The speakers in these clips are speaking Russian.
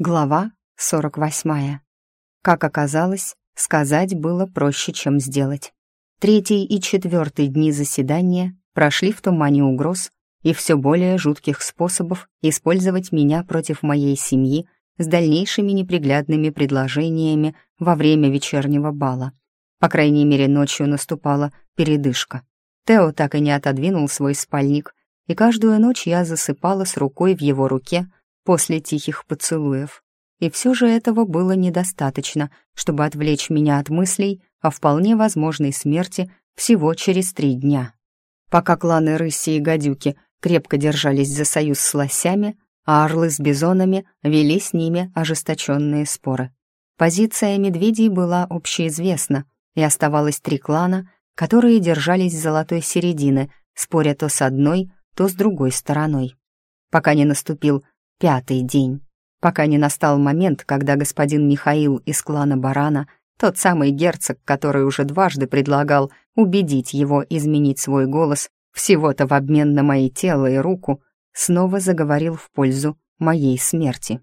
Глава 48. Как оказалось, сказать было проще, чем сделать. Третий и четвертый дни заседания прошли в тумане угроз и все более жутких способов использовать меня против моей семьи с дальнейшими неприглядными предложениями во время вечернего бала. По крайней мере, ночью наступала передышка. Тео так и не отодвинул свой спальник, и каждую ночь я засыпала с рукой в его руке, после тихих поцелуев. И все же этого было недостаточно, чтобы отвлечь меня от мыслей о вполне возможной смерти всего через три дня. Пока кланы рыси и гадюки крепко держались за союз с лосями, а орлы с бизонами вели с ними ожесточенные споры. Позиция медведей была общеизвестна, и оставалось три клана, которые держались золотой середины, споря то с одной, то с другой стороной. Пока не наступил пятый день, пока не настал момент, когда господин Михаил из клана Барана, тот самый герцог, который уже дважды предлагал убедить его изменить свой голос всего-то в обмен на мои тело и руку, снова заговорил в пользу моей смерти.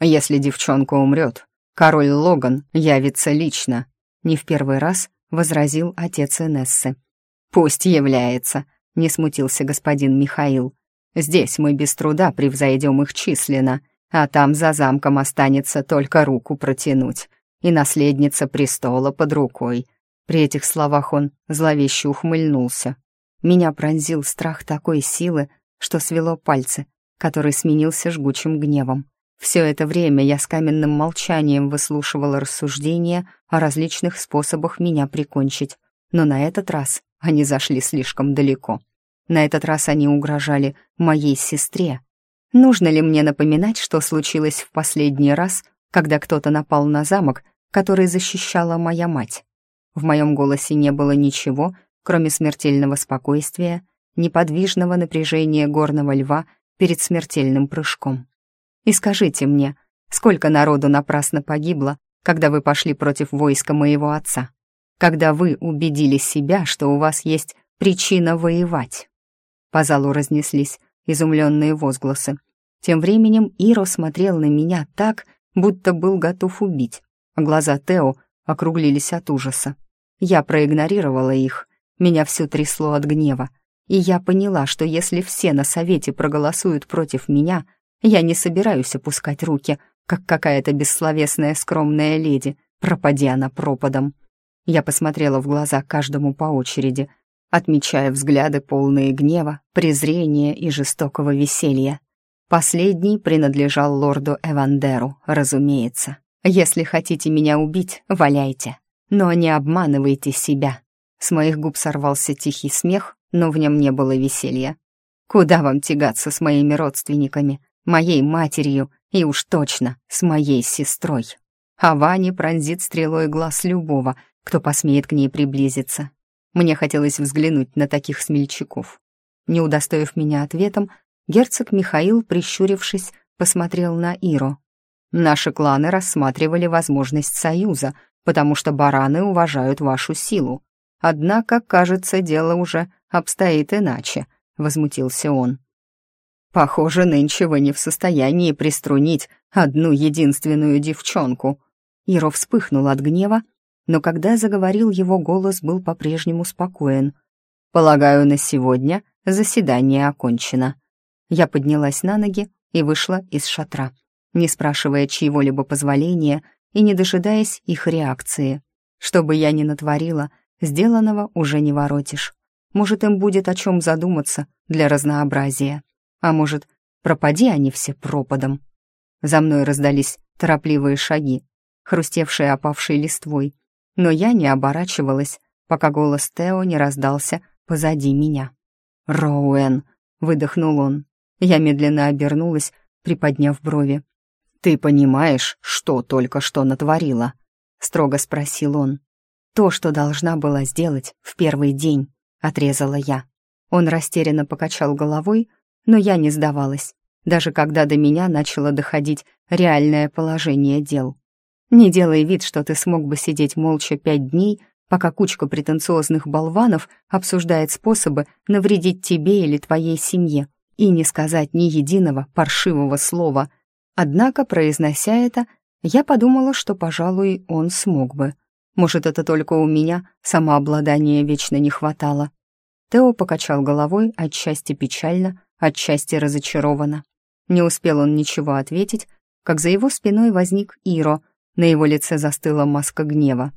«Если девчонка умрет, король Логан явится лично», не в первый раз возразил отец Энессы. «Пусть является», — не смутился господин Михаил. Здесь мы без труда превзойдем их численно, а там за замком останется только руку протянуть, и наследница престола под рукой. При этих словах он зловеще ухмыльнулся. Меня пронзил страх такой силы, что свело пальцы, который сменился жгучим гневом. Все это время я с каменным молчанием выслушивала рассуждения о различных способах меня прикончить, но на этот раз они зашли слишком далеко. На этот раз они угрожали моей сестре. Нужно ли мне напоминать, что случилось в последний раз, когда кто-то напал на замок, который защищала моя мать? В моем голосе не было ничего, кроме смертельного спокойствия, неподвижного напряжения горного льва перед смертельным прыжком. И скажите мне, сколько народу напрасно погибло, когда вы пошли против войска моего отца? Когда вы убедили себя, что у вас есть причина воевать? По залу разнеслись изумленные возгласы. Тем временем Иро смотрел на меня так, будто был готов убить. Глаза Тео округлились от ужаса. Я проигнорировала их. Меня все трясло от гнева. И я поняла, что если все на совете проголосуют против меня, я не собираюсь опускать руки, как какая-то бессловесная скромная леди, пропади она пропадом. Я посмотрела в глаза каждому по очереди, отмечая взгляды полные гнева, презрения и жестокого веселья. Последний принадлежал лорду Эвандеру, разумеется. «Если хотите меня убить, валяйте, но не обманывайте себя». С моих губ сорвался тихий смех, но в нем не было веселья. «Куда вам тягаться с моими родственниками, моей матерью и уж точно с моей сестрой?» А Ваня пронзит стрелой глаз любого, кто посмеет к ней приблизиться. Мне хотелось взглянуть на таких смельчаков. Не удостоив меня ответом, герцог Михаил, прищурившись, посмотрел на Иру. «Наши кланы рассматривали возможность союза, потому что бараны уважают вашу силу. Однако, кажется, дело уже обстоит иначе», — возмутился он. «Похоже, нынче вы не в состоянии приструнить одну единственную девчонку». Иро вспыхнул от гнева но когда заговорил, его голос был по-прежнему спокоен. «Полагаю, на сегодня заседание окончено». Я поднялась на ноги и вышла из шатра, не спрашивая чьего-либо позволения и не дожидаясь их реакции. Что бы я ни натворила, сделанного уже не воротишь. Может, им будет о чем задуматься для разнообразия. А может, пропади они все пропадом. За мной раздались торопливые шаги, хрустевшие опавшей листвой, но я не оборачивалась, пока голос Тео не раздался позади меня. «Роуэн!» — выдохнул он. Я медленно обернулась, приподняв брови. «Ты понимаешь, что только что натворила?» — строго спросил он. «То, что должна была сделать в первый день», — отрезала я. Он растерянно покачал головой, но я не сдавалась, даже когда до меня начало доходить реальное положение дел. Не делай вид, что ты смог бы сидеть молча пять дней, пока кучка претенциозных болванов обсуждает способы навредить тебе или твоей семье, и не сказать ни единого паршивого слова. Однако, произнося это, я подумала, что, пожалуй, он смог бы. Может, это только у меня самообладания вечно не хватало. Тео покачал головой, отчасти печально, отчасти разочарованно. Не успел он ничего ответить, как за его спиной возник Иро, на его лице застыла маска гнева.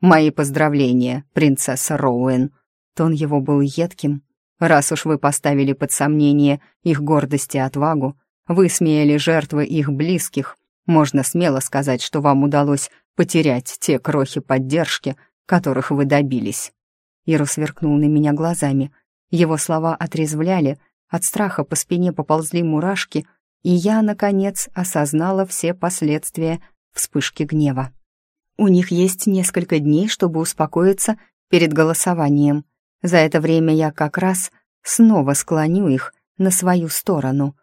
«Мои поздравления, принцесса Роуэн!» Тон его был едким. «Раз уж вы поставили под сомнение их гордость и отвагу, высмеяли жертвы их близких, можно смело сказать, что вам удалось потерять те крохи поддержки, которых вы добились». Иру сверкнул на меня глазами. Его слова отрезвляли, от страха по спине поползли мурашки, и я, наконец, осознала все последствия вспышки гнева. У них есть несколько дней, чтобы успокоиться перед голосованием. За это время я как раз снова склоню их на свою сторону.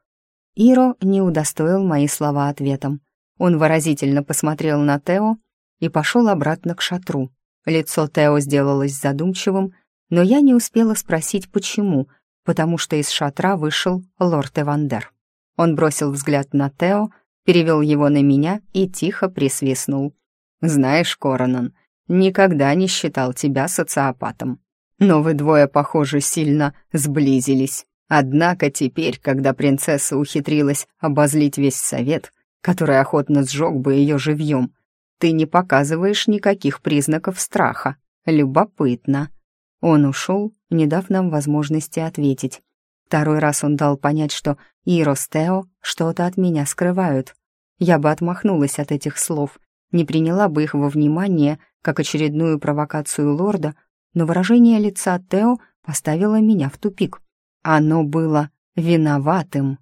Иро не удостоил мои слова ответом. Он выразительно посмотрел на Тео и пошел обратно к шатру. Лицо Тео сделалось задумчивым, но я не успела спросить, почему, потому что из шатра вышел лорд Эвандер. Он бросил взгляд на Тео, перевел его на меня и тихо присвистнул. «Знаешь, Коронан, никогда не считал тебя социопатом. Но вы двое, похоже, сильно сблизились. Однако теперь, когда принцесса ухитрилась обозлить весь совет, который охотно сжег бы ее живьем, ты не показываешь никаких признаков страха. Любопытно». Он ушел, не дав нам возможности ответить. Второй раз он дал понять, что Иро с Тео что-то от меня скрывают. Я бы отмахнулась от этих слов, не приняла бы их во внимание, как очередную провокацию лорда, но выражение лица Тео поставило меня в тупик. Оно было виноватым.